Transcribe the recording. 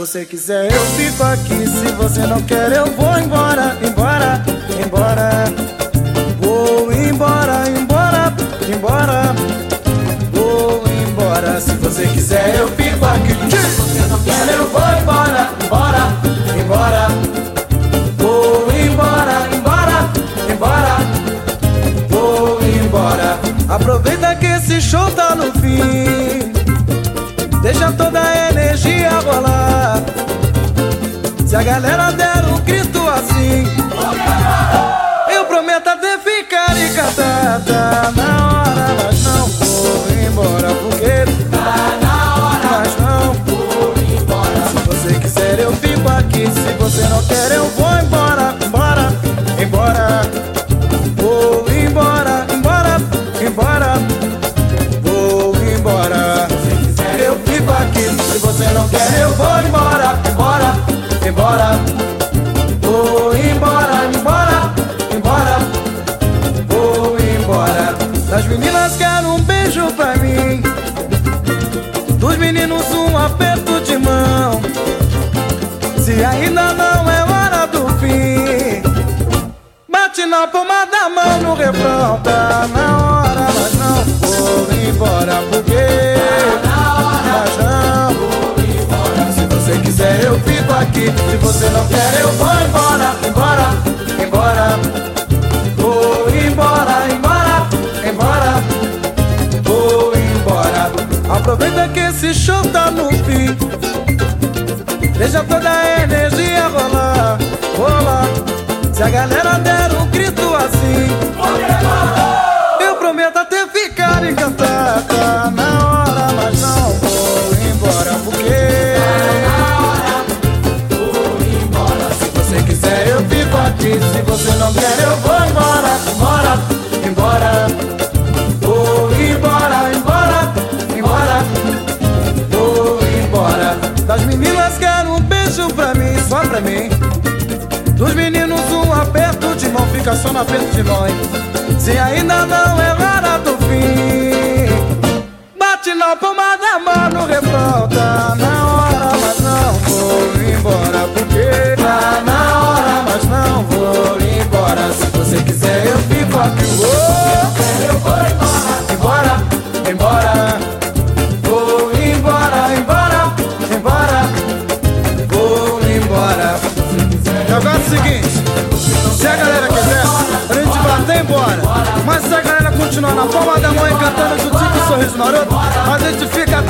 você quiser, eu fico aqui. Se você não quer, eu vou embora, embora, embora. Vou embora, embora, embora. Vou embora. Se você quiser, eu fico aqui. Se você não quer, eu vou embora, embora, embora. Vou embora, embora, embora. Vou embora. Aproveita que esse show tá no fim. Galera Das meninas quero um beijo pra mim. Dos meninos um aperto de mão. Se ainda não é hora do fim, bate na palma da mão no refrão. Tá na hora, mas não vou embora porque. Mas não vou embora. Se você quiser, eu fico aqui. Se você não quer, eu vou embora, Que esse show tá no fim. Deixa toda a energia rolar, rolar. Se a galera der um grito assim, eu prometo até ficar encantada. Na hora, mas não vou embora porque. Se você quiser, eu fico aqui. Se você não quer, eu vou mim. Dos meninos um aperto de mão, fica só no aperto de hein? Se ainda não é hora do fim, embora. Mas se a galera continuar na palma da mãe cantando com o sorriso maroto, a gente fica